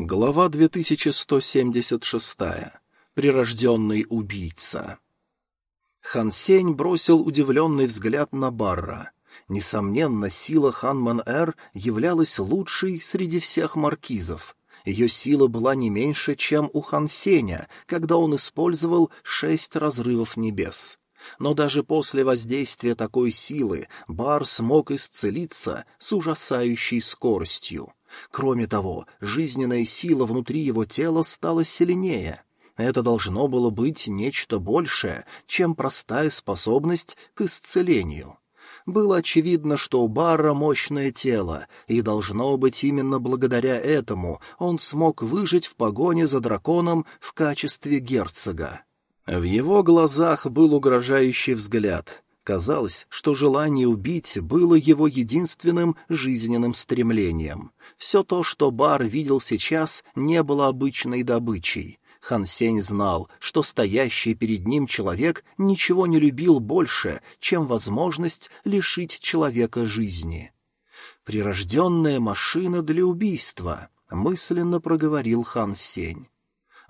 Глава 2176. Прирожденный убийца. Хан Сень бросил удивленный взгляд на Барра. Несомненно, сила Ханман-Эр являлась лучшей среди всех маркизов. Ее сила была не меньше, чем у Хан Сеня, когда он использовал шесть разрывов небес. Но даже после воздействия такой силы Бар смог исцелиться с ужасающей скоростью. Кроме того, жизненная сила внутри его тела стала сильнее. Это должно было быть нечто большее, чем простая способность к исцелению. Было очевидно, что у Барра мощное тело, и, должно быть, именно благодаря этому он смог выжить в погоне за драконом в качестве герцога. В его глазах был угрожающий взгляд. Казалось, что желание убить было его единственным жизненным стремлением. Все то, что Бар видел сейчас, не было обычной добычей. Хан Сень знал, что стоящий перед ним человек ничего не любил больше, чем возможность лишить человека жизни. «Прирожденная машина для убийства», — мысленно проговорил Хан Сень.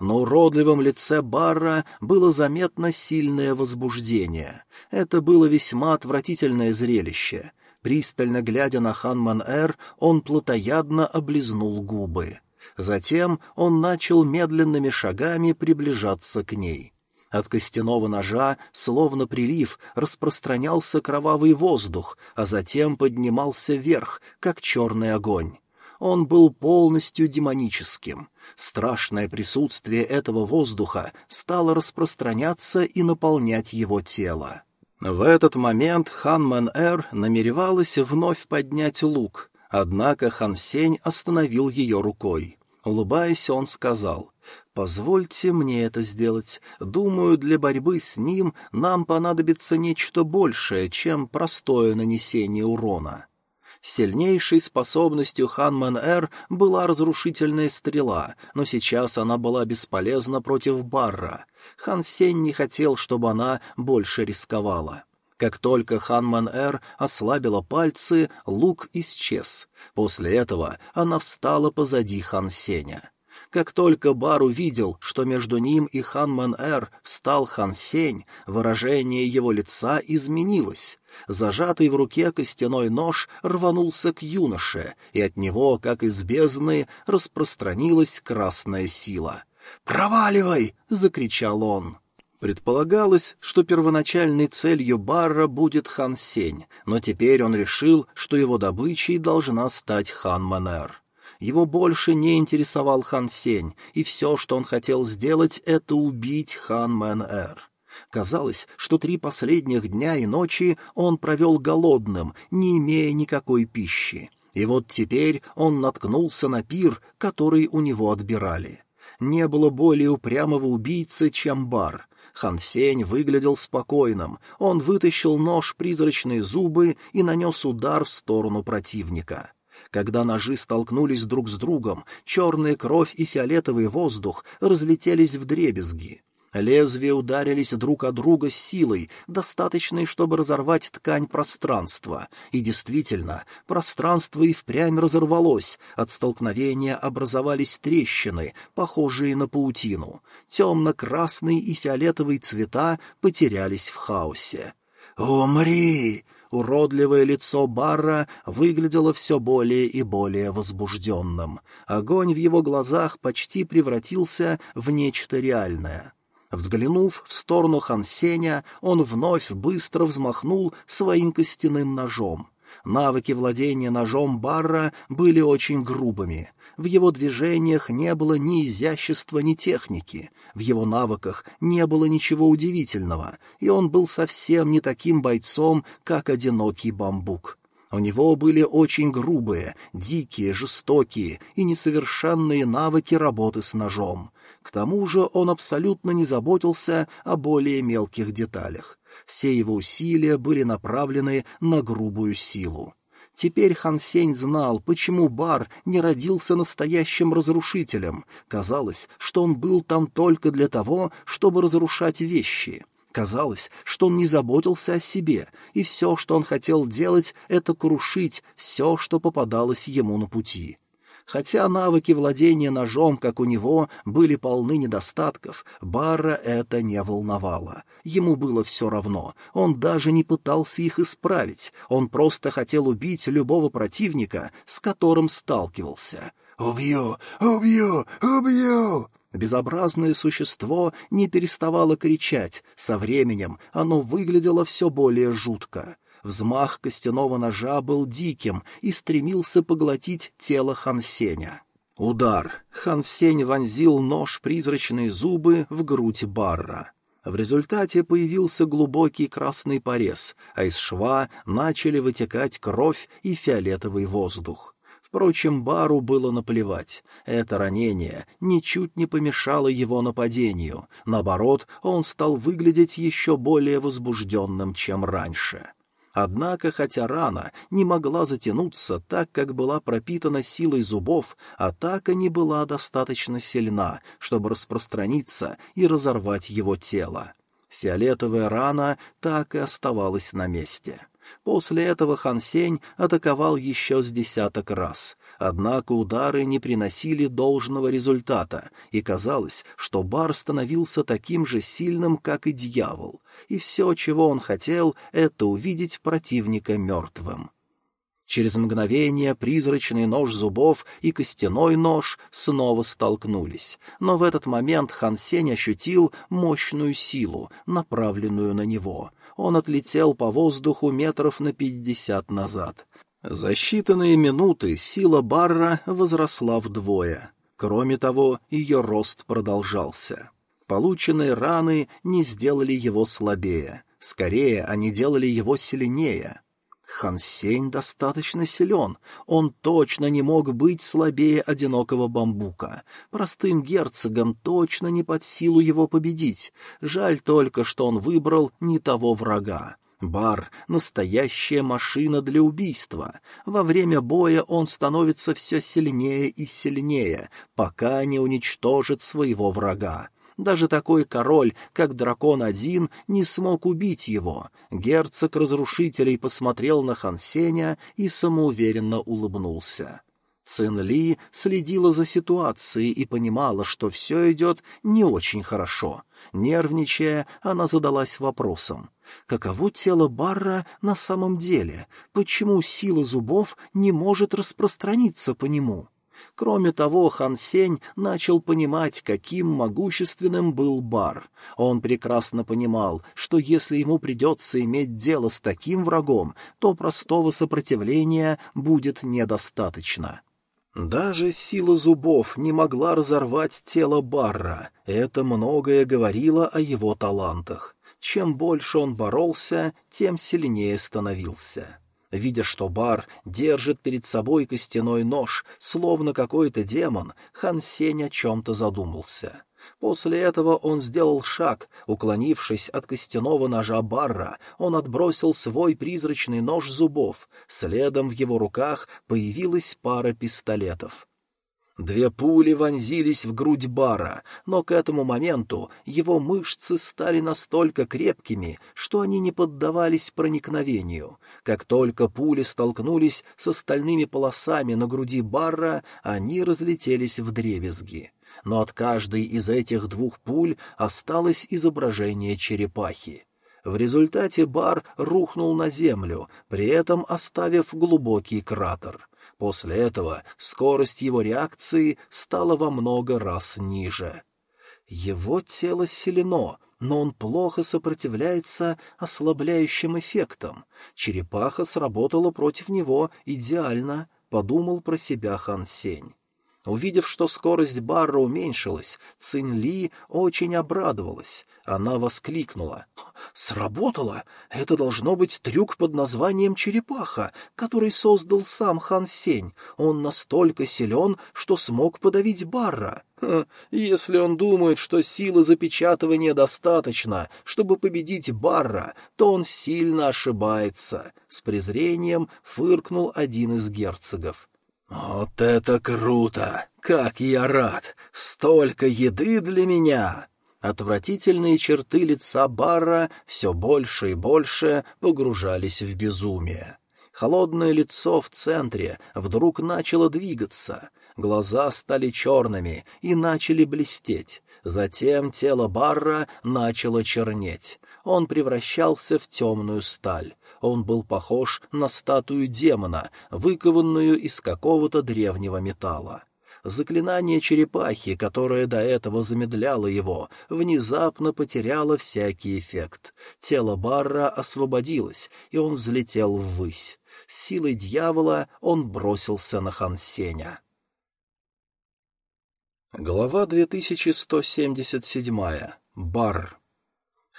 На уродливом лице Барра было заметно сильное возбуждение. Это было весьма отвратительное зрелище. Пристально глядя на Ханман-Эр, он плотоядно облизнул губы. Затем он начал медленными шагами приближаться к ней. От костяного ножа, словно прилив, распространялся кровавый воздух, а затем поднимался вверх, как черный огонь. Он был полностью демоническим. Страшное присутствие этого воздуха стало распространяться и наполнять его тело. В этот момент Хан Мэн-Эр намеревалась вновь поднять лук, однако Хан Сень остановил ее рукой. Улыбаясь, он сказал, «Позвольте мне это сделать. Думаю, для борьбы с ним нам понадобится нечто большее, чем простое нанесение урона». Сильнейшей способностью Хан Мэн-Эр была разрушительная стрела, но сейчас она была бесполезна против Барра. Хан Сень не хотел, чтобы она больше рисковала. Как только Ханман-Эр ослабила пальцы, лук исчез. После этого она встала позади Хан Сеня. Как только Бар увидел, что между ним и Ханман-Эр встал Хан Сень, выражение его лица изменилось. Зажатый в руке костяной нож рванулся к юноше, и от него, как из бездны, распространилась красная сила. «Проваливай!» — закричал он. Предполагалось, что первоначальной целью Барра будет Хан Сень, но теперь он решил, что его добычей должна стать Хан Мэн-Эр. Его больше не интересовал Хан Сень, и все, что он хотел сделать, — это убить Хан Мэн-Эр. Казалось, что три последних дня и ночи он провел голодным, не имея никакой пищи. И вот теперь он наткнулся на пир, который у него отбирали. Не было более упрямого убийцы, чем Бар. Хан Сень выглядел спокойным. Он вытащил нож призрачные зубы и нанес удар в сторону противника. Когда ножи столкнулись друг с другом, черная кровь и фиолетовый воздух разлетелись в дребезги. Лезвия ударились друг о друга с силой, достаточной, чтобы разорвать ткань пространства. И действительно, пространство и впрямь разорвалось, от столкновения образовались трещины, похожие на паутину. Темно-красный и фиолетовый цвета потерялись в хаосе. «Умри!» Уродливое лицо Барра выглядело все более и более возбужденным. Огонь в его глазах почти превратился в нечто реальное. Взглянув в сторону Хансеня, он вновь быстро взмахнул своим костяным ножом. Навыки владения ножом Барра были очень грубыми. В его движениях не было ни изящества, ни техники. В его навыках не было ничего удивительного, и он был совсем не таким бойцом, как одинокий бамбук. У него были очень грубые, дикие, жестокие и несовершенные навыки работы с ножом. К тому же он абсолютно не заботился о более мелких деталях. Все его усилия были направлены на грубую силу. Теперь Хан Сень знал, почему Бар не родился настоящим разрушителем. Казалось, что он был там только для того, чтобы разрушать вещи. Казалось, что он не заботился о себе, и все, что он хотел делать, это крушить все, что попадалось ему на пути. Хотя навыки владения ножом, как у него, были полны недостатков, Барра это не волновало. Ему было все равно, он даже не пытался их исправить, он просто хотел убить любого противника, с которым сталкивался. «Убью! Убью! Убью!» Безобразное существо не переставало кричать, со временем оно выглядело все более жутко. Взмах костяного ножа был диким и стремился поглотить тело Хансеня. Удар. Хансень вонзил нож призрачные зубы в грудь Барра. В результате появился глубокий красный порез, а из шва начали вытекать кровь и фиолетовый воздух. Впрочем, Бару было наплевать. Это ранение ничуть не помешало его нападению. Наоборот, он стал выглядеть еще более возбужденным, чем раньше. Однако, хотя рана не могла затянуться так, как была пропитана силой зубов, атака не была достаточно сильна, чтобы распространиться и разорвать его тело. Фиолетовая рана так и оставалась на месте. После этого Хан Сень атаковал еще с десяток раз. Однако удары не приносили должного результата, и казалось, что бар становился таким же сильным, как и дьявол, и все, чего он хотел, это увидеть противника мертвым. Через мгновение призрачный нож зубов и костяной нож снова столкнулись, но в этот момент Хан Сень ощутил мощную силу, направленную на него. Он отлетел по воздуху метров на пятьдесят назад. За считанные минуты сила Барра возросла вдвое. Кроме того, ее рост продолжался. Полученные раны не сделали его слабее. Скорее, они делали его сильнее. Хансень достаточно силен. Он точно не мог быть слабее одинокого бамбука. Простым герцогам точно не под силу его победить. Жаль только, что он выбрал не того врага. Бар — настоящая машина для убийства. Во время боя он становится все сильнее и сильнее, пока не уничтожит своего врага. Даже такой король, как дракон один, не смог убить его. Герцог разрушителей посмотрел на Хансеня и самоуверенно улыбнулся. Цин Ли следила за ситуацией и понимала, что все идет не очень хорошо. Нервничая, она задалась вопросом. Каково тело Барра на самом деле? Почему сила зубов не может распространиться по нему? Кроме того, Хан Сень начал понимать, каким могущественным был бар. Он прекрасно понимал, что если ему придется иметь дело с таким врагом, то простого сопротивления будет недостаточно. Даже сила зубов не могла разорвать тело Барра. Это многое говорило о его талантах. Чем больше он боролся, тем сильнее становился. Видя, что бар держит перед собой костяной нож, словно какой-то демон, хан Сень о чем-то задумался. После этого он сделал шаг, уклонившись от костяного ножа Барра, он отбросил свой призрачный нож зубов, следом в его руках появилась пара пистолетов. Две пули вонзились в грудь Бара, но к этому моменту его мышцы стали настолько крепкими, что они не поддавались проникновению. Как только пули столкнулись с остальными полосами на груди Барра, они разлетелись в дребезги. Но от каждой из этих двух пуль осталось изображение черепахи. В результате бар рухнул на землю, при этом оставив глубокий кратер. После этого скорость его реакции стала во много раз ниже. Его тело силено, но он плохо сопротивляется ослабляющим эффектам. Черепаха сработала против него идеально, подумал про себя Хан Сень. Увидев, что скорость Барра уменьшилась, Цинь Ли очень обрадовалась. Она воскликнула. «Сработало! Это должно быть трюк под названием «Черепаха», который создал сам Хан Сень. Он настолько силен, что смог подавить Барра». «Если он думает, что силы запечатывания достаточно, чтобы победить Барра, то он сильно ошибается», — с презрением фыркнул один из герцогов. «Вот это круто! Как я рад! Столько еды для меня!» Отвратительные черты лица Барра все больше и больше погружались в безумие. Холодное лицо в центре вдруг начало двигаться. Глаза стали черными и начали блестеть. Затем тело Барра начало чернеть. Он превращался в темную сталь. Он был похож на статую демона, выкованную из какого-то древнего металла. Заклинание черепахи, которое до этого замедляло его, внезапно потеряло всякий эффект. Тело Барра освободилось, и он взлетел ввысь. С силой дьявола он бросился на Хансеня. Глава 2177. Бар.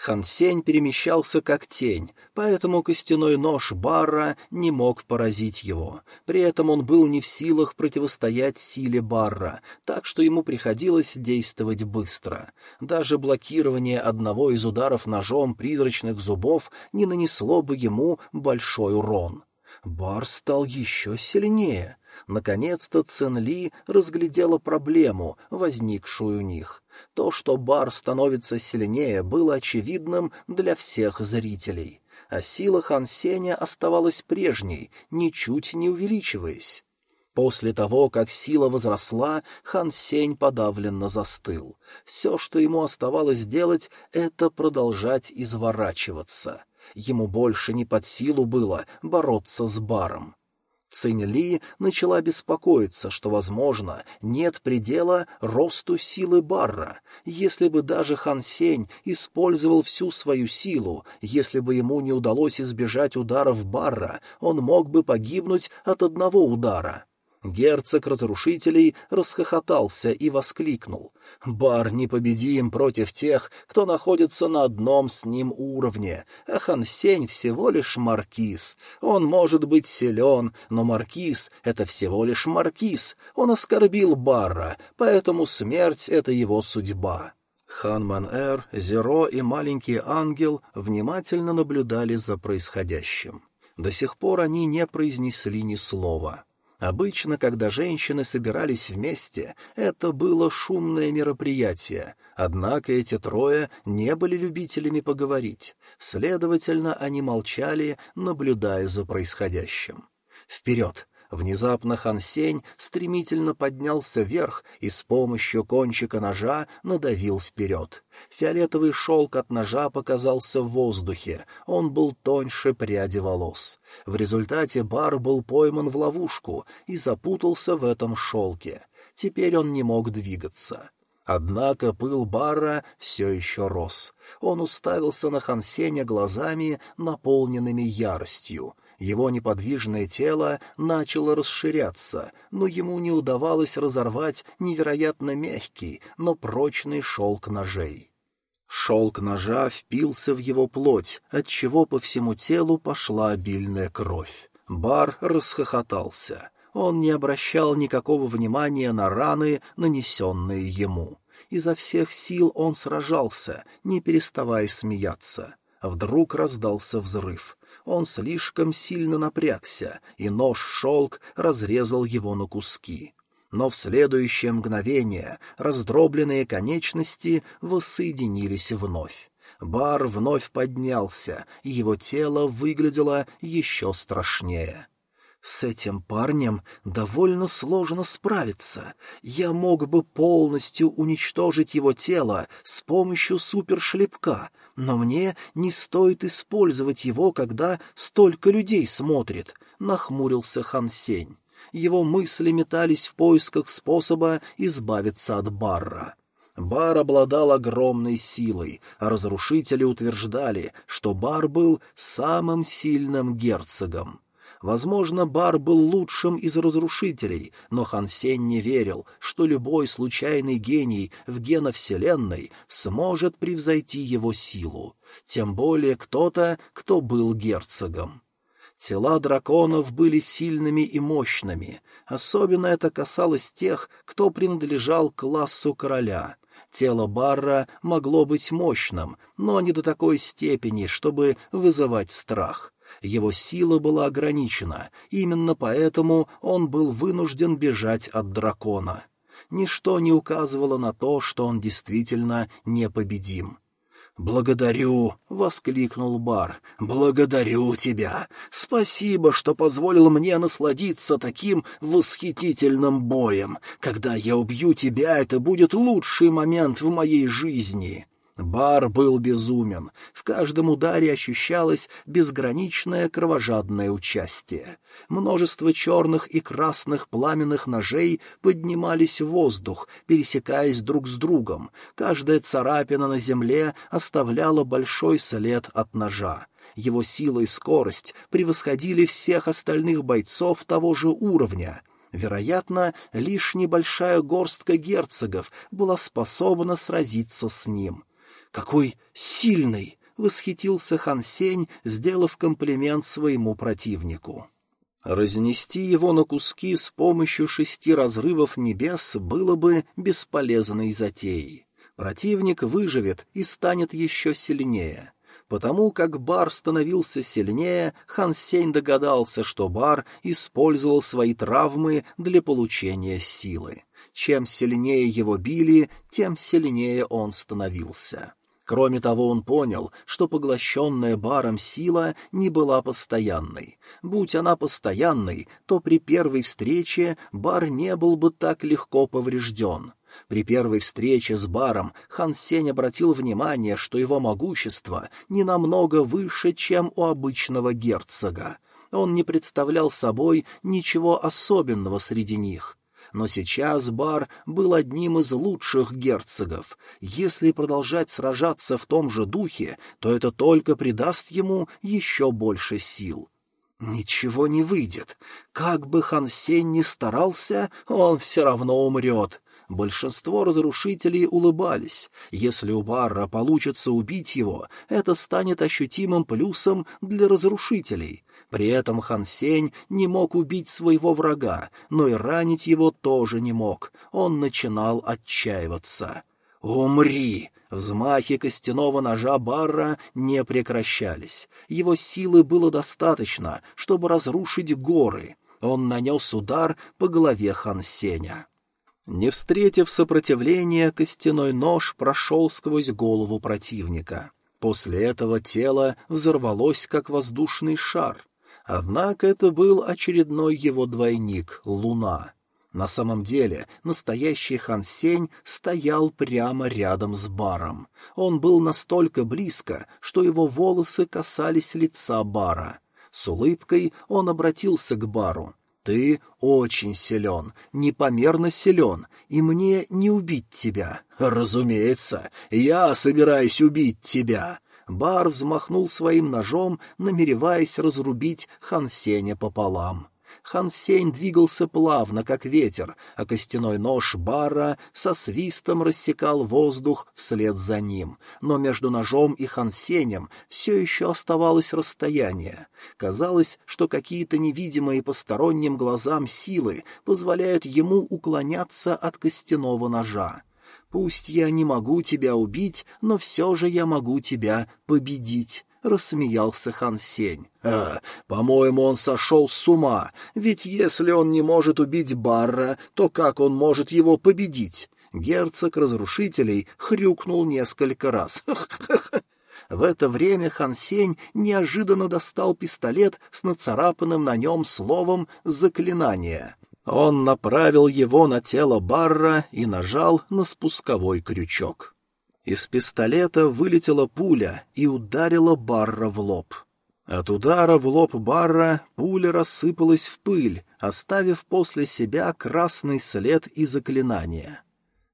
Хансень перемещался как тень, поэтому костяной нож Барра не мог поразить его. При этом он был не в силах противостоять силе Барра, так что ему приходилось действовать быстро. Даже блокирование одного из ударов ножом призрачных зубов не нанесло бы ему большой урон. Бар стал еще сильнее. Наконец-то Цинли разглядела проблему, возникшую у них — то, что бар становится сильнее, было очевидным для всех зрителей, а сила Хан Сеня оставалась прежней, ничуть не увеличиваясь. После того, как сила возросла, Хан Сень подавленно застыл. Все, что ему оставалось делать, — это продолжать изворачиваться. Ему больше не под силу было бороться с баром. Цинь Ли начала беспокоиться, что, возможно, нет предела росту силы Барра. Если бы даже Хан Сень использовал всю свою силу, если бы ему не удалось избежать ударов Барра, он мог бы погибнуть от одного удара. Герцог разрушителей расхохотался и воскликнул. «Бар непобедим против тех, кто находится на одном с ним уровне, а Хансень всего лишь маркиз. Он может быть силен, но маркиз — это всего лишь маркиз. Он оскорбил Барра, поэтому смерть — это его судьба». Ханман-Эр, Зеро и маленький ангел внимательно наблюдали за происходящим. До сих пор они не произнесли ни слова — Обычно, когда женщины собирались вместе, это было шумное мероприятие, однако эти трое не были любителями поговорить, следовательно, они молчали, наблюдая за происходящим. «Вперед! Внезапно Хан Сень стремительно поднялся вверх и с помощью кончика ножа надавил вперед. Фиолетовый шелк от ножа показался в воздухе, он был тоньше пряди волос. В результате бар был пойман в ловушку и запутался в этом шелке. Теперь он не мог двигаться. Однако пыл бара все еще рос. Он уставился на Хансеня глазами, наполненными яростью. Его неподвижное тело начало расширяться, но ему не удавалось разорвать невероятно мягкий, но прочный шелк ножей. Шелк ножа впился в его плоть, отчего по всему телу пошла обильная кровь. Бар расхохотался. Он не обращал никакого внимания на раны, нанесенные ему. Изо всех сил он сражался, не переставая смеяться. Вдруг раздался взрыв. Он слишком сильно напрягся, и нож-шелк разрезал его на куски. Но в следующее мгновение раздробленные конечности воссоединились вновь. Бар вновь поднялся, и его тело выглядело еще страшнее. С этим парнем довольно сложно справиться. Я мог бы полностью уничтожить его тело с помощью супершлепка, но мне не стоит использовать его, когда столько людей смотрит, — нахмурился Хан Сень. Его мысли метались в поисках способа избавиться от Барра. Бар обладал огромной силой, а разрушители утверждали, что Бар был самым сильным герцогом. Возможно, Бар был лучшим из разрушителей, но Хан Сень не верил, что любой случайный гений в геновселенной сможет превзойти его силу, тем более кто-то, кто был герцогом. Тела драконов были сильными и мощными, особенно это касалось тех, кто принадлежал классу короля — Тело Барра могло быть мощным, но не до такой степени, чтобы вызывать страх. Его сила была ограничена, именно поэтому он был вынужден бежать от дракона. Ничто не указывало на то, что он действительно непобедим. «Благодарю!» — воскликнул Бар. «Благодарю тебя! Спасибо, что позволил мне насладиться таким восхитительным боем. Когда я убью тебя, это будет лучший момент в моей жизни!» Бар был безумен. В каждом ударе ощущалось безграничное кровожадное участие. Множество черных и красных пламенных ножей поднимались в воздух, пересекаясь друг с другом. Каждая царапина на земле оставляла большой след от ножа. Его сила и скорость превосходили всех остальных бойцов того же уровня — Вероятно, лишь небольшая горстка герцогов была способна сразиться с ним. Какой сильный! — восхитился Хан Сень, сделав комплимент своему противнику. Разнести его на куски с помощью шести разрывов небес было бы бесполезной затеей. Противник выживет и станет еще сильнее. Потому как Бар становился сильнее, Хан Сень догадался, что Бар использовал свои травмы для получения силы. Чем сильнее его били, тем сильнее он становился. Кроме того, он понял, что поглощенная баром сила не была постоянной. Будь она постоянной, то при первой встрече бар не был бы так легко поврежден. При первой встрече с баром Хан Сень обратил внимание, что его могущество не намного выше, чем у обычного герцога. Он не представлял собой ничего особенного среди них но сейчас Бар был одним из лучших герцогов. Если продолжать сражаться в том же духе, то это только придаст ему еще больше сил. Ничего не выйдет. Как бы Хан Сень ни старался, он все равно умрет. Большинство разрушителей улыбались. Если у Барра получится убить его, это станет ощутимым плюсом для разрушителей. При этом Хан Сень не мог убить своего врага, но и ранить его тоже не мог. Он начинал отчаиваться. «Умри!» Взмахи костяного ножа Барра не прекращались. Его силы было достаточно, чтобы разрушить горы. Он нанес удар по голове Хан Сеня. Не встретив сопротивления, костяной нож прошел сквозь голову противника. После этого тело взорвалось, как воздушный шар. Однако это был очередной его двойник — Луна. На самом деле настоящий Хан Сень стоял прямо рядом с баром. Он был настолько близко, что его волосы касались лица бара. С улыбкой он обратился к бару. «Ты очень силен, непомерно силен, и мне не убить тебя». «Разумеется, я собираюсь убить тебя», Бар взмахнул своим ножом, намереваясь разрубить Хансеня пополам. Хансень двигался плавно, как ветер, а костяной нож Бара со свистом рассекал воздух вслед за ним. Но между ножом и Хансенем все еще оставалось расстояние. Казалось, что какие-то невидимые посторонним глазам силы позволяют ему уклоняться от костяного ножа. Пусть я не могу тебя убить, но все же я могу тебя победить. — рассмеялся Хан Сень. «А, по-моему, он сошел с ума, ведь если он не может убить Барра, то как он может его победить?» Герцог разрушителей хрюкнул несколько раз. В это время Хан Сень неожиданно достал пистолет с нацарапанным на нем словом «заклинание». Он направил его на тело Барра и нажал на спусковой крючок. Из пистолета вылетела пуля и ударила Барра в лоб. От удара в лоб Барра пуля рассыпалась в пыль, оставив после себя красный след и заклинание.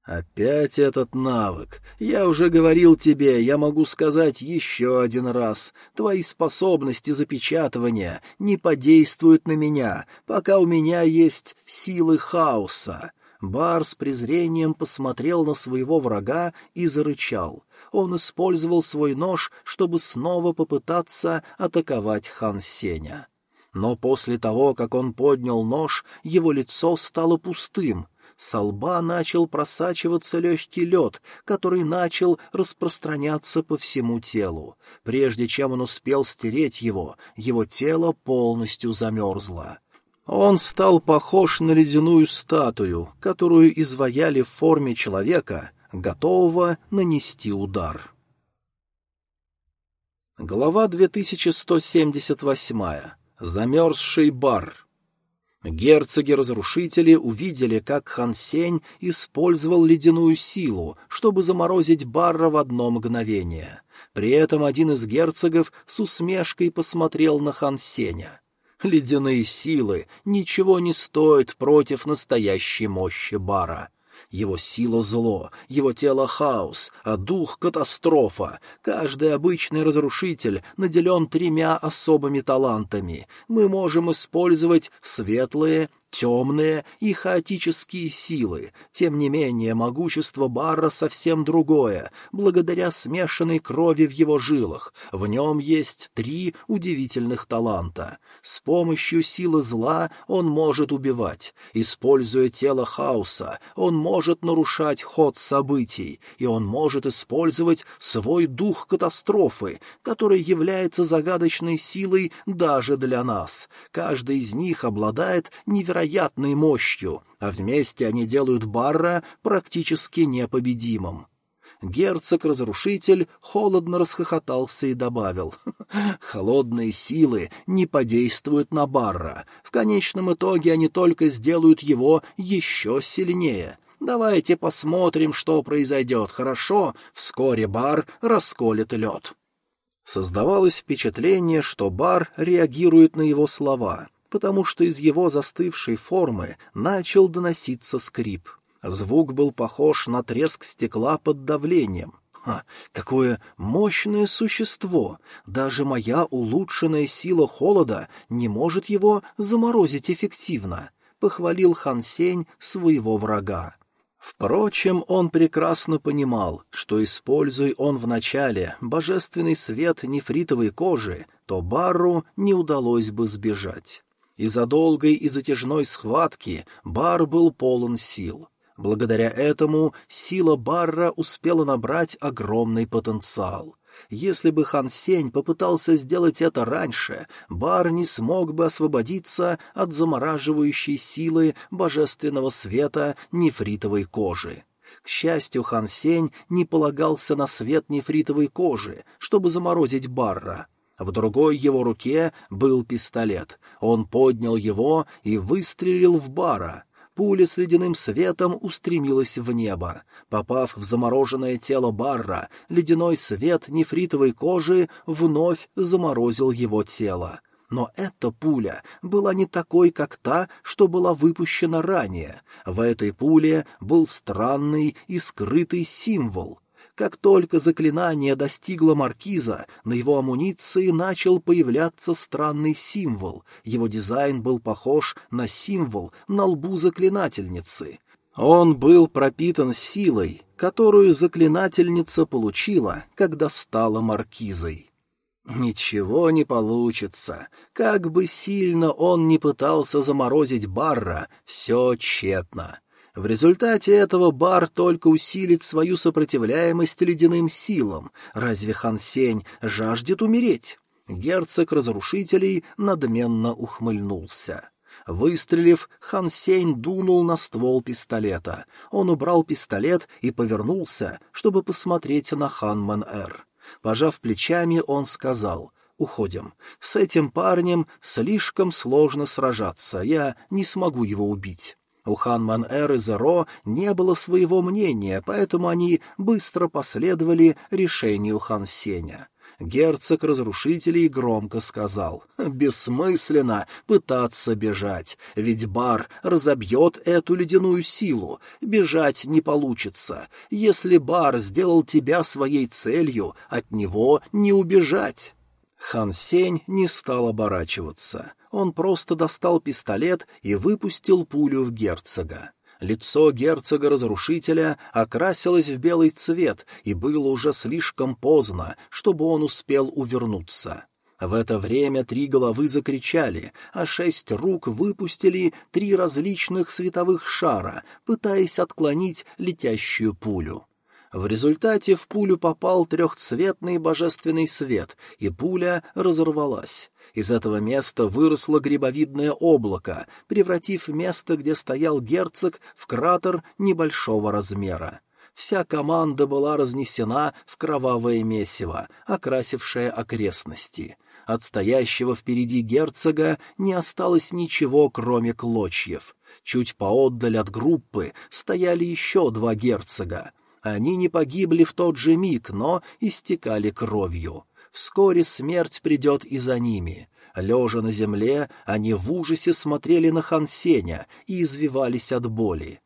«Опять этот навык. Я уже говорил тебе, я могу сказать еще один раз. Твои способности запечатывания не подействуют на меня, пока у меня есть силы хаоса». Бар с презрением посмотрел на своего врага и зарычал. Он использовал свой нож, чтобы снова попытаться атаковать хан Сеня. Но после того, как он поднял нож, его лицо стало пустым — с лба начал просачиваться легкий лед, который начал распространяться по всему телу. Прежде чем он успел стереть его, его тело полностью замерзло. Он стал похож на ледяную статую, которую изваяли в форме человека, готового нанести удар. Глава 2178. Замерзший бар. Герцоги-разрушители увидели, как Хан Сень использовал ледяную силу, чтобы заморозить Барра в одно мгновение. При этом один из герцогов с усмешкой посмотрел на Хан Сеня. Ледяные силы ничего не стоят против настоящей мощи Бара. Его сила — зло, его тело — хаос, а дух — катастрофа. Каждый обычный разрушитель наделен тремя особыми талантами. Мы можем использовать светлые, темные и хаотические силы. Тем не менее, могущество Барра совсем другое, благодаря смешанной крови в его жилах. В нем есть три удивительных таланта. С помощью силы зла он может убивать. Используя тело хаоса, он может нарушать ход событий, и он может использовать свой дух катастрофы, который является загадочной силой даже для нас. Каждый из них обладает невероятной невероятной мощью, а вместе они делают Барра практически непобедимым. Герцог-разрушитель холодно расхохотался и добавил, «Холодные силы не подействуют на Барра. В конечном итоге они только сделают его еще сильнее. Давайте посмотрим, что произойдет, хорошо? Вскоре Бар расколет лед». Создавалось впечатление, что Бар реагирует на его слова — потому что из его застывшей формы начал доноситься скрип. Звук был похож на треск стекла под давлением. Ха, какое мощное существо! Даже моя улучшенная сила холода не может его заморозить эффективно, — похвалил Хан Сень своего врага. Впрочем, он прекрасно понимал, что, используя он вначале божественный свет нефритовой кожи, то Барру не удалось бы сбежать. Из-за долгой и затяжной схватки бар был полон сил. Благодаря этому сила Барра успела набрать огромный потенциал. Если бы Хан Сень попытался сделать это раньше, Бар не смог бы освободиться от замораживающей силы божественного света нефритовой кожи. К счастью, Хан Сень не полагался на свет нефритовой кожи, чтобы заморозить Барра. В другой его руке был пистолет. Он поднял его и выстрелил в бара. Пуля с ледяным светом устремилась в небо. Попав в замороженное тело Барра, ледяной свет нефритовой кожи вновь заморозил его тело. Но эта пуля была не такой, как та, что была выпущена ранее. В этой пуле был странный и скрытый символ — как только заклинание достигло маркиза, на его амуниции начал появляться странный символ. Его дизайн был похож на символ на лбу заклинательницы. Он был пропитан силой, которую заклинательница получила, когда стала маркизой. Ничего не получится. Как бы сильно он ни пытался заморозить Барра, все тщетно. В результате этого Барр только усилит свою сопротивляемость ледяным силам. Разве Хан Сень жаждет умереть? Герцог разрушителей надменно ухмыльнулся. Выстрелив, Хан Сень дунул на ствол пистолета. Он убрал пистолет и повернулся, чтобы посмотреть на Хан Мэн-Эр. Пожав плечами, он сказал — Уходим. С этим парнем слишком сложно сражаться, я не смогу его убить. У Ханман-Эр и Зеро не было своего мнения, поэтому они быстро последовали решению Хан Сеня. Герцог разрушителей громко сказал, «Бессмысленно пытаться бежать, ведь бар разобьет эту ледяную силу. Бежать не получится. Если бар сделал тебя своей целью, от него не убежать». Хан Сень не стал оборачиваться. Он просто достал пистолет и выпустил пулю в герцога. Лицо герцога-разрушителя окрасилось в белый цвет, и было уже слишком поздно, чтобы он успел увернуться. В это время три головы закричали, а шесть рук выпустили три различных световых шара, пытаясь отклонить летящую пулю. В результате в пулю попал трехцветный божественный свет, и пуля разорвалась. Из этого места выросло грибовидное облако, превратив место, где стоял герцог, в кратер небольшого размера. вся команда была разнесена в кровавое месиво, окрасившее окрестности. От стоящего впереди герцога не осталось ничего, кроме клочьев. Чуть поотдаль от группы стояли еще два герцога. Они не погибли в тот же миг, но истекали кровью. Вскоре смерть придет и за ними. Лежа на земле, они в ужасе смотрели на Хансеня и извивались от боли.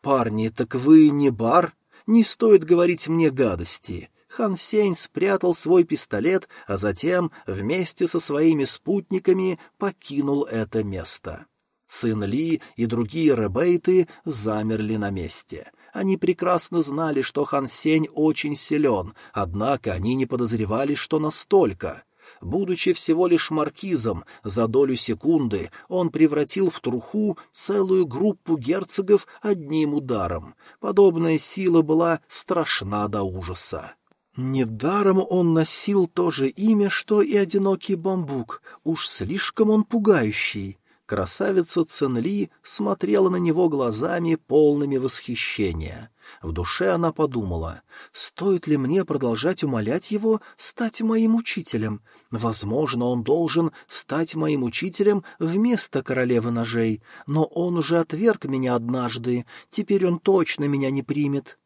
«Парни, так вы не бар? Не стоит говорить мне гадости. Хан Сень спрятал свой пистолет, а затем вместе со своими спутниками покинул это место. Сын Ли и другие ребейты замерли на месте. Они прекрасно знали, что Хан Сень очень силен, однако они не подозревали, что настолько. Будучи всего лишь маркизом, за долю секунды он превратил в труху целую группу герцогов одним ударом. Подобная сила была страшна до ужаса. Недаром он носил то же имя, что и одинокий бамбук, уж слишком он пугающий. Красавица Ценли смотрела на него глазами, полными восхищения. В душе она подумала, стоит ли мне продолжать умолять его стать моим учителем? Возможно, он должен стать моим учителем вместо королевы ножей, но он уже отверг меня однажды, теперь он точно меня не примет.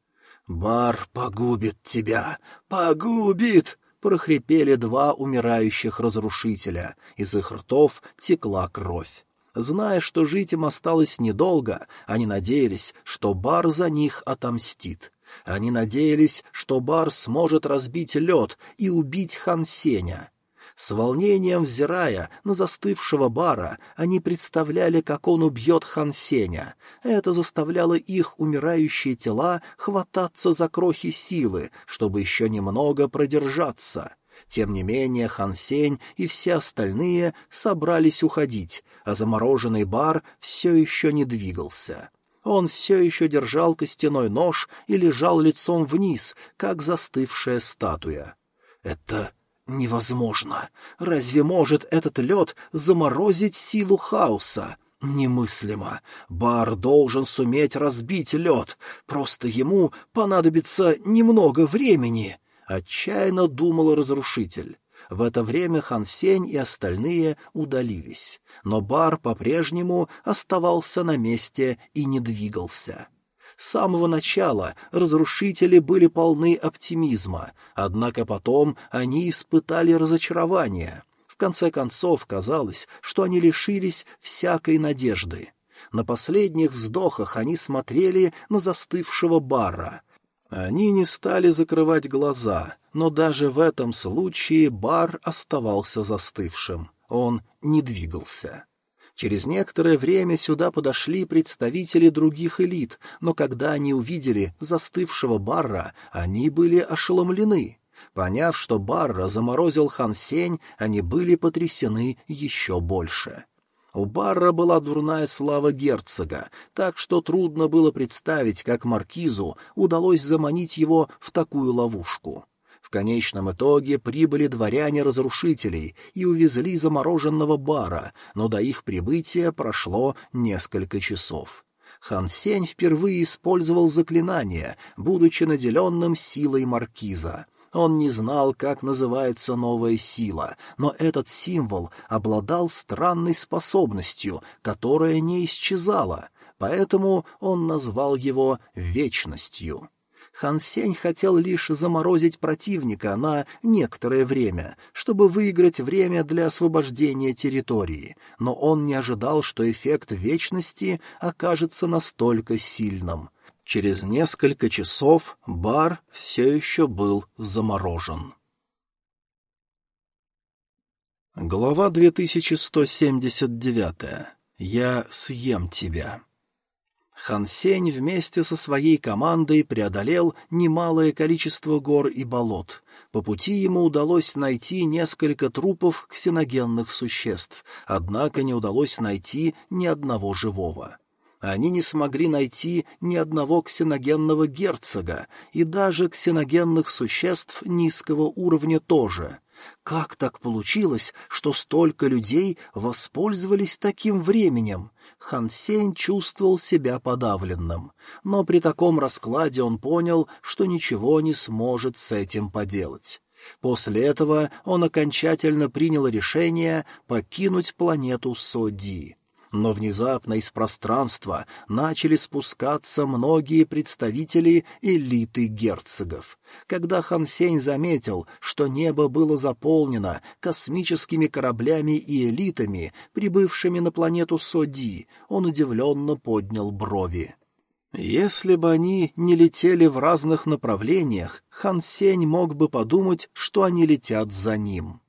«Бар погубит тебя! Погубит!» — прохрипели два умирающих разрушителя. Из их ртов текла кровь. Зная, что жить им осталось недолго, они надеялись, что Бар за них отомстит. Они надеялись, что Бар сможет разбить лед и убить Хан Сеня. С волнением взирая на застывшего бара, они представляли, как он убьет Хан Сеня. Это заставляло их умирающие тела хвататься за крохи силы, чтобы еще немного продержаться. Тем не менее Хан Сень и все остальные собрались уходить, а замороженный бар все еще не двигался. Он все еще держал костяной нож и лежал лицом вниз, как застывшая статуя. «Это Невозможно. Разве может этот лед заморозить силу хаоса? Немыслимо. Бар должен суметь разбить лед. Просто ему понадобится немного времени. Отчаянно думал разрушитель. В это время Хан Сень и остальные удалились. Но бар по-прежнему оставался на месте и не двигался. С самого начала разрушители были полны оптимизма, однако потом они испытали разочарование. В конце концов, казалось, что они лишились всякой надежды. На последних вздохах они смотрели на застывшего бара. Они не стали закрывать глаза, но даже в этом случае бар оставался застывшим. Он не двигался. Через некоторое время сюда подошли представители других элит, но когда они увидели застывшего Барра, они были ошеломлены. Поняв, что Барра заморозил Хан Сень, они были потрясены еще больше. У Барра была дурная слава герцога, так что трудно было представить, как маркизу удалось заманить его в такую ловушку. В конечном итоге прибыли дворяне разрушителей и увезли замороженного бара, но до их прибытия прошло несколько часов. Хан Сень впервые использовал заклинание, будучи наделенным силой маркиза. Он не знал, как называется новая сила, но этот символ обладал странной способностью, которая не исчезала, поэтому он назвал его «вечностью». Хан Сень хотел лишь заморозить противника на некоторое время, чтобы выиграть время для освобождения территории, но он не ожидал, что эффект вечности окажется настолько сильным. Через несколько часов бар все еще был заморожен. Глава 2179. Я съем тебя. Хан Сень вместе со своей командой преодолел немалое количество гор и болот. По пути ему удалось найти несколько трупов ксеногенных существ, однако не удалось найти ни одного живого. Они не смогли найти ни одного ксеногенного герцога, и даже ксеногенных существ низкого уровня тоже — Как так получилось, что столько людей воспользовались таким временем? Хан Сень чувствовал себя подавленным, но при таком раскладе он понял, что ничего не сможет с этим поделать. После этого он окончательно принял решение покинуть планету Соди. Но внезапно из пространства начали спускаться многие представители элиты герцогов. Когда Хан Сень заметил, что небо было заполнено космическими кораблями и элитами, прибывшими на планету Соди, он удивленно поднял брови. Если бы они не летели в разных направлениях, Хан Сень мог бы подумать, что они летят за ним.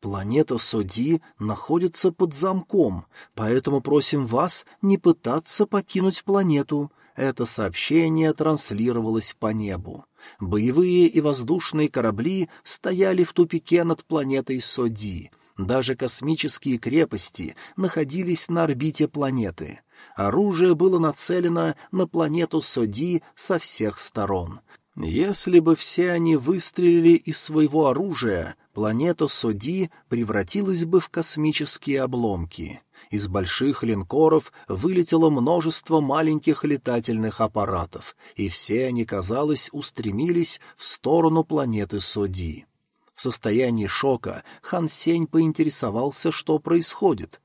Планета Соди находится под замком, поэтому просим вас не пытаться покинуть планету. Это сообщение транслировалось по небу. Боевые и воздушные корабли стояли в тупике над планетой Соди. Даже космические крепости находились на орбите планеты. Оружие было нацелено на планету Соди со всех сторон. Если бы все они выстрелили из своего оружия, планета Соди превратилась бы в космические обломки. Из больших линкоров вылетело множество маленьких летательных аппаратов, и все они, казалось, устремились в сторону планеты Соди. В состоянии шока Хан Сень поинтересовался, что происходит.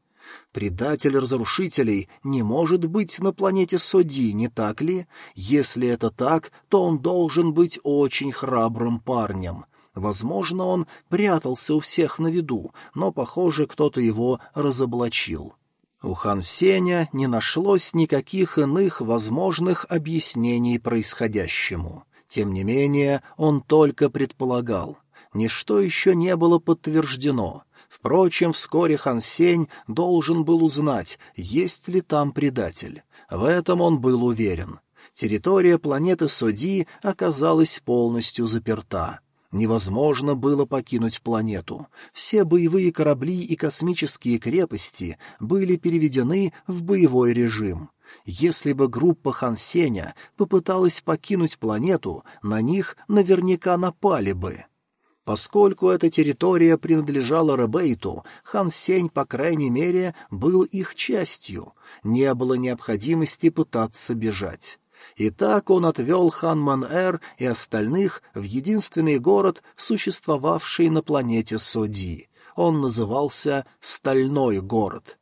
Предатель разрушителей не может быть на планете Соди, не так ли? Если это так, то он должен быть очень храбрым парнем. Возможно, он прятался у всех на виду, но, похоже, кто-то его разоблачил. У Хан Сеня не нашлось никаких иных возможных объяснений происходящему. Тем не менее, он только предполагал. Ничто еще не было подтверждено. Впрочем, вскоре Хан Сень должен был узнать, есть ли там предатель. В этом он был уверен. Территория планеты Соди оказалась полностью заперта. Невозможно было покинуть планету. Все боевые корабли и космические крепости были переведены в боевой режим. Если бы группа Хан Сеня попыталась покинуть планету, на них наверняка напали бы. Поскольку эта территория принадлежала Ребейту, Хан Сень, по крайней мере, был их частью. Не было необходимости пытаться бежать. И так он отвел хан Ман-Эр и остальных в единственный город, существовавший на планете Соди. Он назывался «Стальной город».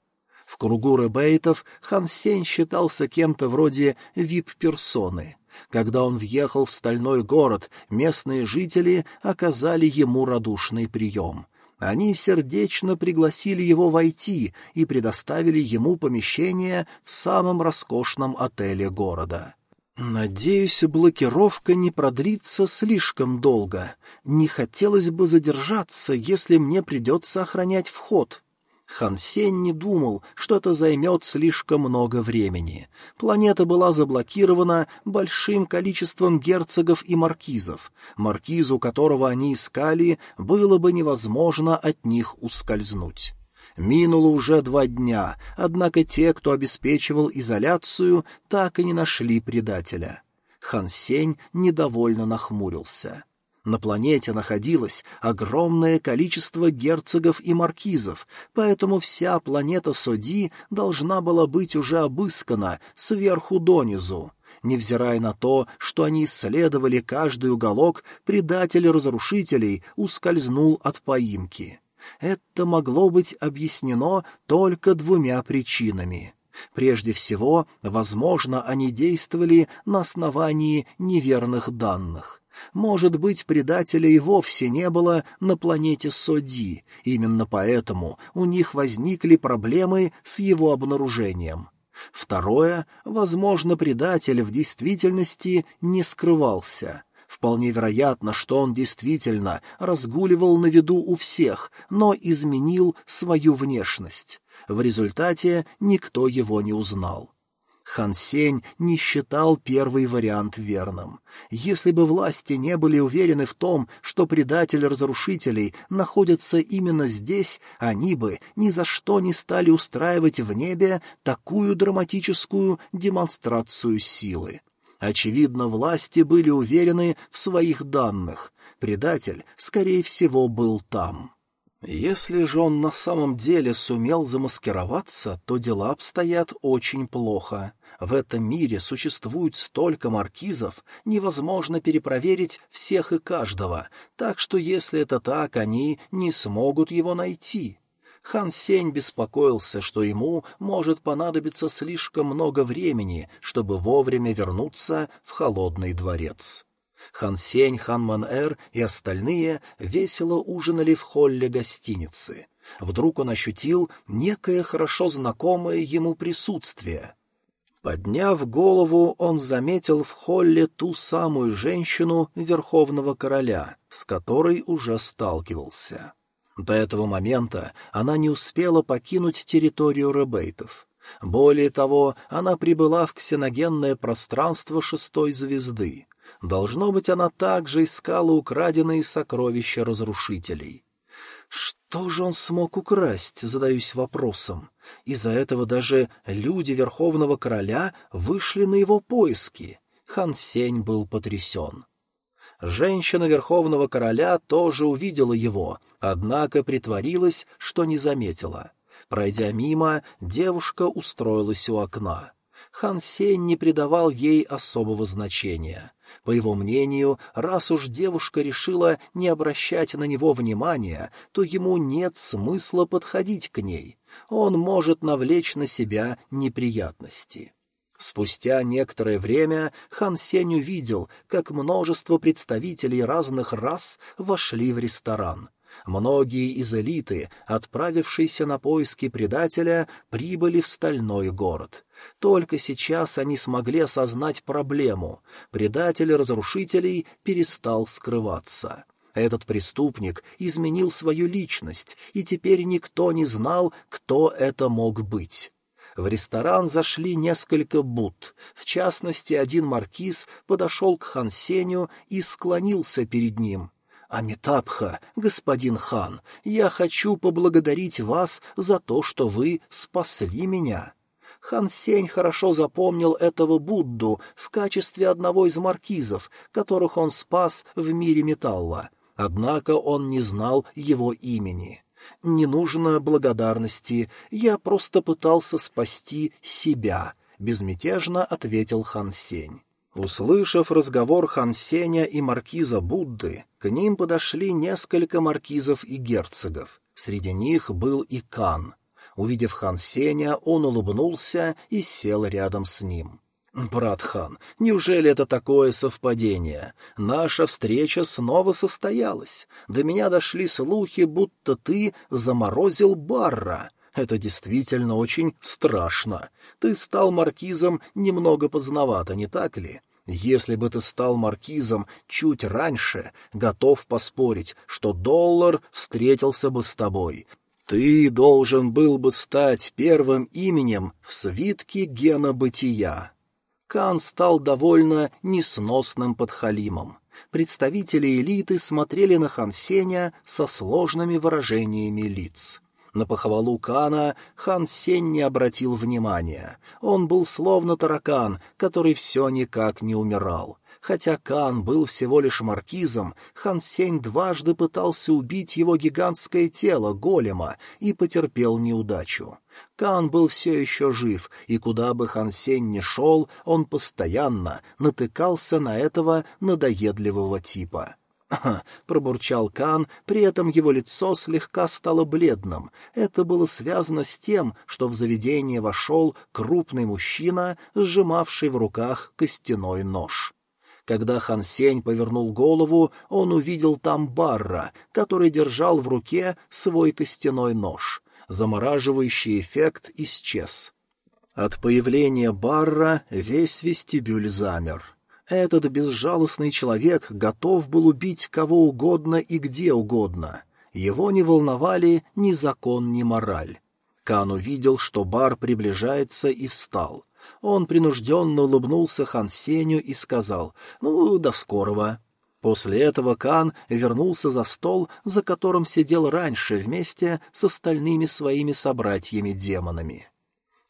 В кругу ребейтов хан Сень считался кем-то вроде вип-персоны — когда он въехал в стальной город, местные жители оказали ему радушный прием. Они сердечно пригласили его войти и предоставили ему помещение в самом роскошном отеле города. «Надеюсь, блокировка не продлится слишком долго. Не хотелось бы задержаться, если мне придется охранять вход», Хан Сень не думал, что это займет слишком много времени. Планета была заблокирована большим количеством герцогов и маркизов. Маркизу, которого они искали, было бы невозможно от них ускользнуть. Минуло уже два дня, однако те, кто обеспечивал изоляцию, так и не нашли предателя. Хан Сень недовольно нахмурился. На планете находилось огромное количество герцогов и маркизов, поэтому вся планета Соди должна была быть уже обыскана сверху донизу. Невзирая на то, что они исследовали каждый уголок, предатель разрушителей ускользнул от поимки. Это могло быть объяснено только двумя причинами. Прежде всего, возможно, они действовали на основании неверных данных. Может быть, предателя и вовсе не было на планете Соди, именно поэтому у них возникли проблемы с его обнаружением. Второе, возможно, предатель в действительности не скрывался. Вполне вероятно, что он действительно разгуливал на виду у всех, но изменил свою внешность. В результате никто его не узнал. Хан Сень не считал первый вариант верным. Если бы власти не были уверены в том, что предатель разрушителей находится именно здесь, они бы ни за что не стали устраивать в небе такую драматическую демонстрацию силы. Очевидно, власти были уверены в своих данных. Предатель, скорее всего, был там. Если же он на самом деле сумел замаскироваться, то дела обстоят очень плохо. В этом мире существует столько маркизов, невозможно перепроверить всех и каждого, так что если это так, они не смогут его найти. Хан Сень беспокоился, что ему может понадобиться слишком много времени, чтобы вовремя вернуться в холодный дворец. Хан Сень, Хан Ман-Эр и остальные весело ужинали в холле гостиницы. Вдруг он ощутил некое хорошо знакомое ему присутствие. Подняв голову, он заметил в холле ту самую женщину Верховного Короля, с которой уже сталкивался. До этого момента она не успела покинуть территорию ребейтов. Более того, она прибыла в ксеногенное пространство шестой звезды. Должно быть, она также искала украденные сокровища разрушителей. Что же он смог украсть, задаюсь вопросом. Из-за этого даже люди Верховного Короля вышли на его поиски. Хан Сень был потрясен. Женщина Верховного Короля тоже увидела его, однако притворилась, что не заметила. Пройдя мимо, девушка устроилась у окна. Хан Сень не придавал ей особого значения. По его мнению, раз уж девушка решила не обращать на него внимания, то ему нет смысла подходить к ней. Он может навлечь на себя неприятности. Спустя некоторое время Хан Сень увидел, как множество представителей разных рас вошли в ресторан. Многие из элиты, отправившиеся на поиски предателя, прибыли в стальной город. Только сейчас они смогли осознать проблему. Предатель разрушителей перестал скрываться. Этот преступник изменил свою личность, и теперь никто не знал, кто это мог быть. В ресторан зашли несколько бут. В частности, один маркиз подошел к хан Сеню и склонился перед ним. «Амитабха, господин хан, я хочу поблагодарить вас за то, что вы спасли меня». Хан Сень хорошо запомнил этого Будду в качестве одного из маркизов, которых он спас в мире металла. Однако он не знал его имени. «Не нужно благодарности, я просто пытался спасти себя», — безмятежно ответил Хан Сень. Услышав разговор Хан Сеня и маркиза Будды, к ним подошли несколько маркизов и герцогов. Среди них был и Кан. Увидев Хан Сеня, он улыбнулся и сел рядом с ним. «Брат Хан, неужели это такое совпадение? Наша встреча снова состоялась. До меня дошли слухи, будто ты заморозил Барра. Это действительно очень страшно. Ты стал маркизом немного поздновато, не так ли? Если бы ты стал маркизом чуть раньше, готов поспорить, что доллар встретился бы с тобой, ты должен был бы стать первым именем в свитке гена бытия. Кан стал довольно несносным подхалимом. Представители элиты смотрели на Хансеня со сложными выражениями лиц. На похвалу Кана хан Сень не обратил внимания. Он был словно таракан, который все никак не умирал. Хотя Кан был всего лишь маркизом, Хан Сень дважды пытался убить его гигантское тело, голема, и потерпел неудачу. Кан был все еще жив, и куда бы Хан Сень ни шел, он постоянно натыкался на этого надоедливого типа. пробурчал Кан, при этом его лицо слегка стало бледным. Это было связано с тем, что в заведение вошел крупный мужчина, сжимавший в руках костяной нож. Когда Хан Сень повернул голову, он увидел там Барра, который держал в руке свой костяной нож. Замораживающий эффект исчез. От появления Барра весь вестибюль замер. Этот безжалостный человек готов был убить кого угодно и где угодно. Его не волновали ни закон, ни мораль. Кан увидел, что бар приближается, и встал. Он принужденно улыбнулся Хан Сеню и сказал «Ну, до скорого». После этого Кан вернулся за стол, за которым сидел раньше вместе с остальными своими собратьями-демонами.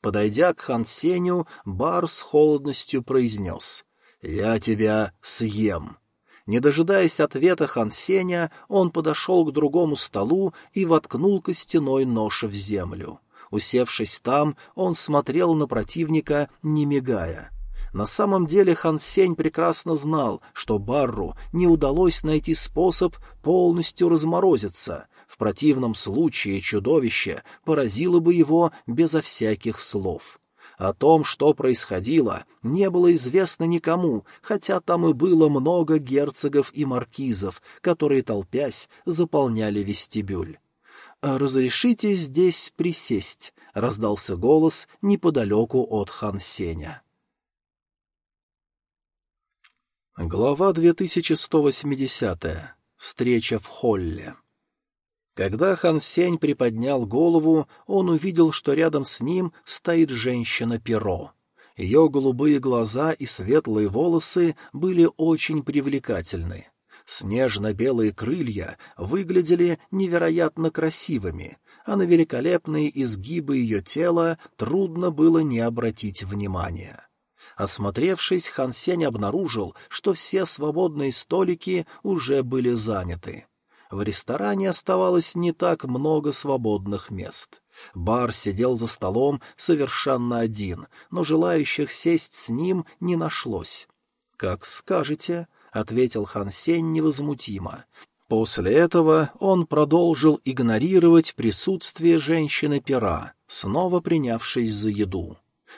Подойдя к Хан Сеню, Бар с холодностью произнес «Я тебя съем». Не дожидаясь ответа Хан Сеня, он подошел к другому столу и воткнул костяной нож в землю. Усевшись там, он смотрел на противника, не мигая. На самом деле Хан Сень прекрасно знал, что Барру не удалось найти способ полностью разморозиться. В противном случае чудовище поразило бы его безо всяких слов. О том, что происходило, не было известно никому, хотя там и было много герцогов и маркизов, которые, толпясь, заполняли вестибюль. «Разрешите здесь присесть», — раздался голос неподалеку от Хан Сеня. Глава 2180. Встреча в холле. Когда Хан Сень приподнял голову, он увидел, что рядом с ним стоит женщина-перо. Ее голубые глаза и светлые волосы были очень привлекательны. Снежно-белые крылья выглядели невероятно красивыми, а на великолепные изгибы ее тела трудно было не обратить внимания. Осмотревшись, Хан Сень обнаружил, что все свободные столики уже были заняты. В ресторане оставалось не так много свободных мест. Бар сидел за столом совершенно один, но желающих сесть с ним не нашлось. «Как скажете», — ответил Хан Сень невозмутимо. После этого он продолжил игнорировать присутствие женщины-пера, снова принявшись за еду.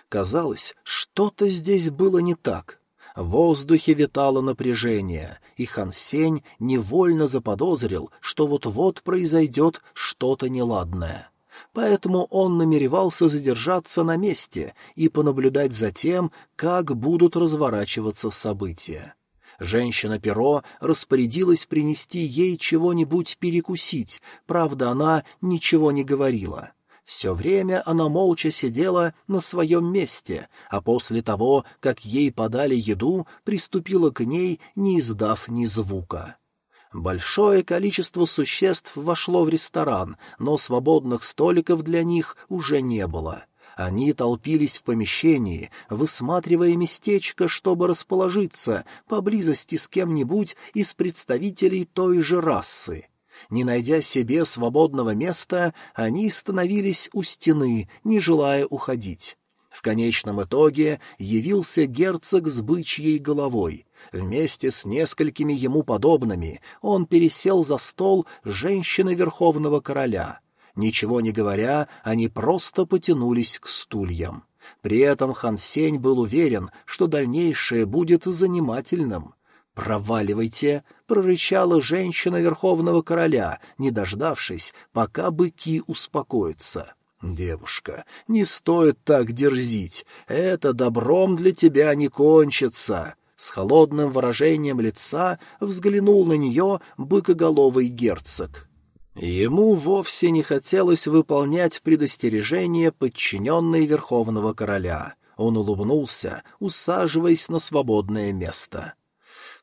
Казалось, что-то здесь было не так. В воздухе витало напряжение, и Хан Сень невольно заподозрил, что вот-вот произойдет что-то неладное. Поэтому он намеревался задержаться на месте и понаблюдать за тем, как будут разворачиваться события. Женщина-перо распорядилась принести ей чего-нибудь перекусить, правда, она ничего не говорила. Все время она молча сидела на своем месте, а после того, как ей подали еду, приступила к ней, не издав ни звука. Большое количество существ вошло в ресторан, но свободных столиков для них уже не было. Они толпились в помещении, высматривая местечко, чтобы расположиться поблизости с кем-нибудь из представителей той же расы. Не найдя себе свободного места, они становились у стены, не желая уходить. В конечном итоге явился герцог с бычьей головой. Вместе с несколькими ему подобными он пересел за стол женщины Верховного Короля. Ничего не говоря, они просто потянулись к стульям. При этом Хан Сень был уверен, что дальнейшее будет занимательным. «Проваливайте!» — прорычала женщина Верховного Короля, не дождавшись, пока быки успокоятся. «Девушка, не стоит так дерзить. Это добром для тебя не кончится!» С холодным выражением лица взглянул на нее быкоголовый герцог. Ему вовсе не хотелось выполнять предостережение подчиненной Верховного Короля. Он улыбнулся, усаживаясь на свободное место.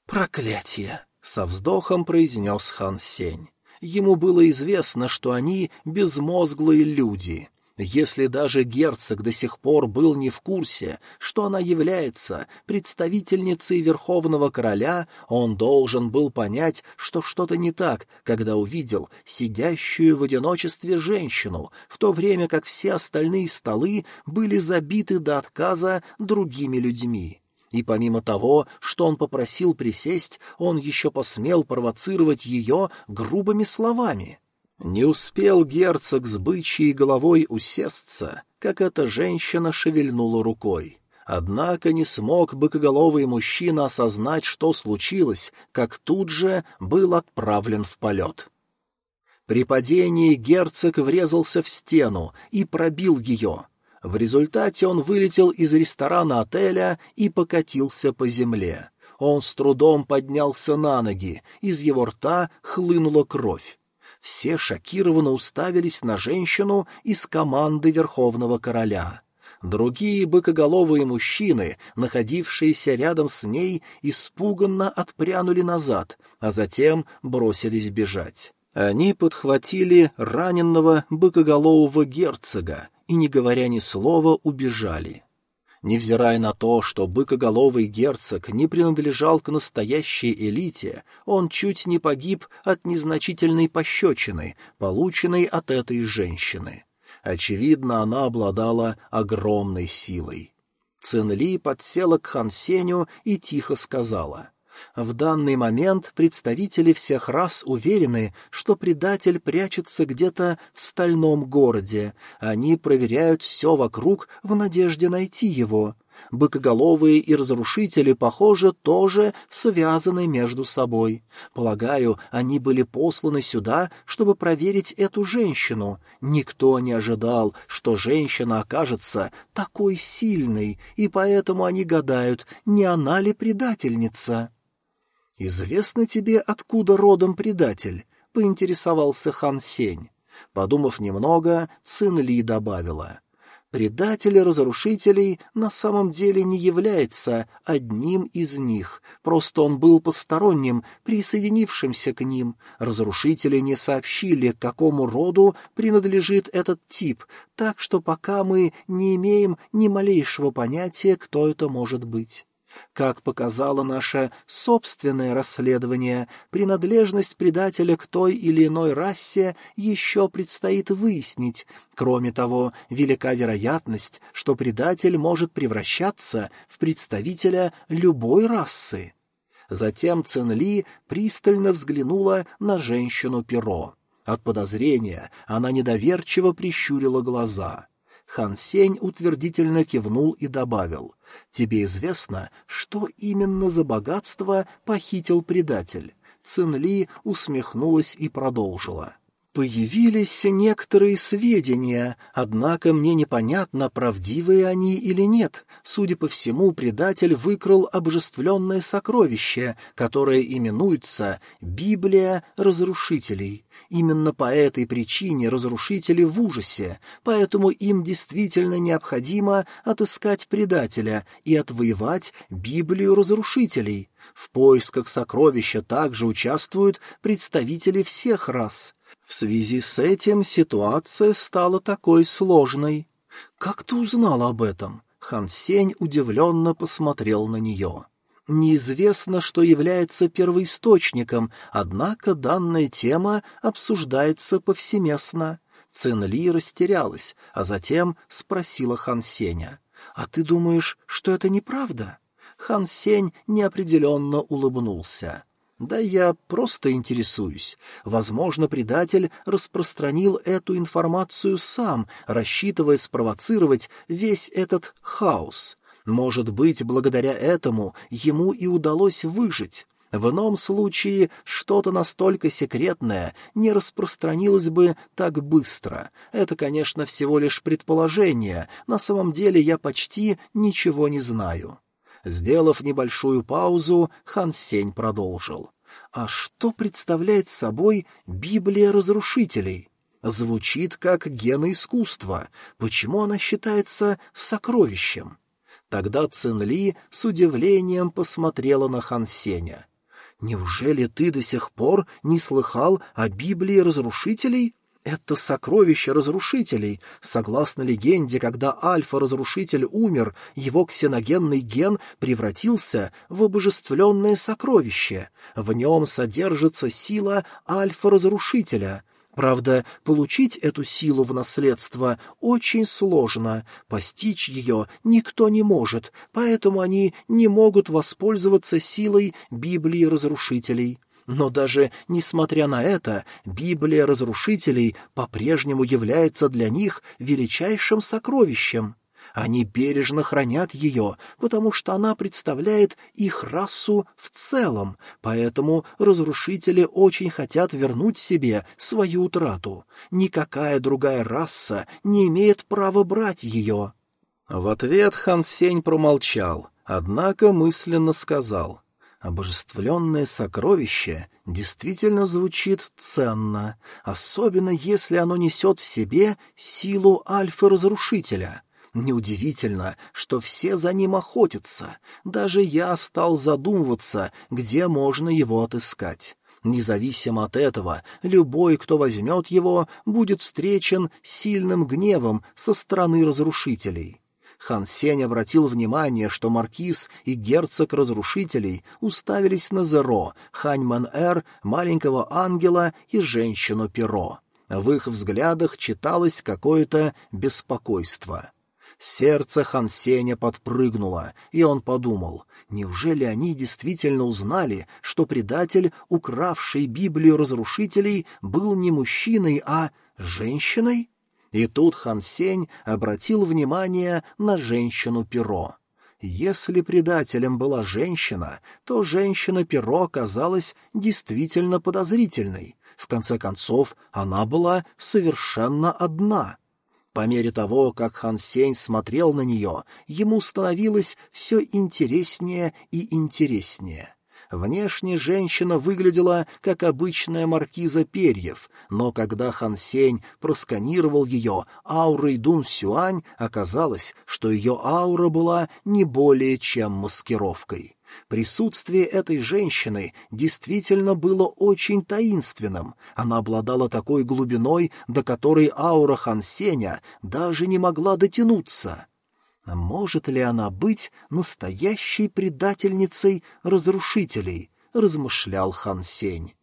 «Проклятие!» — со вздохом произнес хан Сень. Ему было известно, что они безмозглые люди. Если даже герцог до сих пор был не в курсе, что она является представительницей Верховного Короля, он должен был понять, что что-то не так, когда увидел сидящую в одиночестве женщину, в то время как все остальные столы были забиты до отказа другими людьми. И помимо того, что он попросил присесть, он еще посмел провоцировать ее грубыми словами. Не успел герцог с бычьей головой усесться, как эта женщина шевельнула рукой. Однако не смог быкоголовый мужчина осознать, что случилось, как тут же был отправлен в полет. При падении герцог врезался в стену и пробил ее, в результате он вылетел из ресторана отеля и покатился по земле. Он с трудом поднялся на ноги, из его рта хлынула кровь. Все шокированно уставились на женщину из команды Верховного Короля. Другие быкоголовые мужчины, находившиеся рядом с ней, испуганно отпрянули назад, а затем бросились бежать. Они подхватили раненного быкоголового герцога и, не говоря ни слова, убежали. Невзирая на то, что быкоголовый герцог не принадлежал к настоящей элите, он чуть не погиб от незначительной пощечины, полученной от этой женщины. Очевидно, она обладала огромной силой. Цинли подсела к Хансеню и тихо сказала — в данный момент представители всех рас уверены, что предатель прячется где-то в стальном городе. Они проверяют все вокруг в надежде найти его. Быкоголовые и разрушители, похоже, тоже связаны между собой. Полагаю, они были посланы сюда, чтобы проверить эту женщину. Никто не ожидал, что женщина окажется такой сильной, и поэтому они гадают, не она ли предательница. «Известно тебе, откуда родом предатель?» — поинтересовался Хан Сень. Подумав немного, Цин Ли добавила. «Предатель разрушителей на самом деле не является одним из них, просто он был посторонним, присоединившимся к ним. Разрушители не сообщили, к какому роду принадлежит этот тип, так что пока мы не имеем ни малейшего понятия, кто это может быть». Как показало наше собственное расследование, принадлежность предателя к той или иной расе еще предстоит выяснить. Кроме того, велика вероятность, что предатель может превращаться в представителя любой расы. Затем Цинли пристально взглянула на женщину-перо. От подозрения она недоверчиво прищурила глаза. Хан Сень утвердительно кивнул и добавил — Тебе известно, что именно за богатство похитил предатель?» Цинли усмехнулась и продолжила. «Появились некоторые сведения, однако мне непонятно, правдивые они или нет. Судя по всему, предатель выкрал обожествленное сокровище, которое именуется «Библия разрушителей». Именно по этой причине разрушители в ужасе, поэтому им действительно необходимо отыскать предателя и отвоевать Библию разрушителей. В поисках сокровища также участвуют представители всех рас. В связи с этим ситуация стала такой сложной. «Как ты узнал об этом?» Хан Сень удивленно посмотрел на нее. Неизвестно, что является первоисточником, однако данная тема обсуждается повсеместно. Цин Ли растерялась, а затем спросила Хан Сеня. «А ты думаешь, что это неправда?» Хан Сень неопределенно улыбнулся. «Да я просто интересуюсь. Возможно, предатель распространил эту информацию сам, рассчитывая спровоцировать весь этот хаос. Может быть, благодаря этому ему и удалось выжить. В ином случае что-то настолько секретное не распространилось бы так быстро. Это, конечно, всего лишь предположение, на самом деле я почти ничего не знаю. Сделав небольшую паузу, Хан Сень продолжил. «А что представляет собой Библия разрушителей?» Звучит как гена искусства. Почему она считается сокровищем? Тогда Цинли с удивлением посмотрела на Хан Сеня. «Неужели ты до сих пор не слыхал о Библии разрушителей?» Это сокровище разрушителей. Согласно легенде, когда альфа-разрушитель умер, его ксеногенный ген превратился в обожествленное сокровище. В нем содержится сила альфа-разрушителя. Правда, получить эту силу в наследство очень сложно, постичь ее никто не может, поэтому они не могут воспользоваться силой Библии разрушителей. Но даже несмотря на это, Библия разрушителей по-прежнему является для них величайшим сокровищем. Они бережно хранят ее, потому что она представляет их расу в целом, поэтому разрушители очень хотят вернуть себе свою утрату. Никакая другая раса не имеет права брать ее. В ответ Хан Сень промолчал, однако мысленно сказал — Обожествленное сокровище действительно звучит ценно, особенно если оно несет в себе силу альфа-разрушителя. Неудивительно, что все за ним охотятся. Даже я стал задумываться, где можно его отыскать. Независимо от этого, любой, кто возьмет его, будет встречен сильным гневом со стороны разрушителей. Хан Сень обратил внимание, что маркиз и герцог разрушителей уставились на Зеро, Хань Ман-Эр, маленького ангела и женщину-перо. В их взглядах читалось какое-то беспокойство. Сердце Хан Сеня подпрыгнуло, и он подумал, неужели они действительно узнали, что предатель, укравший Библию разрушителей, был не мужчиной, а женщиной? И тут Хан Сень обратил внимание на женщину-перо. Если предателем была женщина, то женщина-перо казалась действительно подозрительной. В конце концов, она была совершенно одна. По мере того, как Хан Сень смотрел на нее, ему становилось все интереснее и интереснее. Внешне женщина выглядела, как обычная маркиза перьев, но когда Хан Сень просканировал ее аурой Дун Сюань, оказалось, что ее аура была не более чем маскировкой. Присутствие этой женщины действительно было очень таинственным. Она обладала такой глубиной, до которой аура Хан Сеня даже не могла дотянуться. А может ли она быть настоящей предательницей разрушителей, размышлял Хан Сень.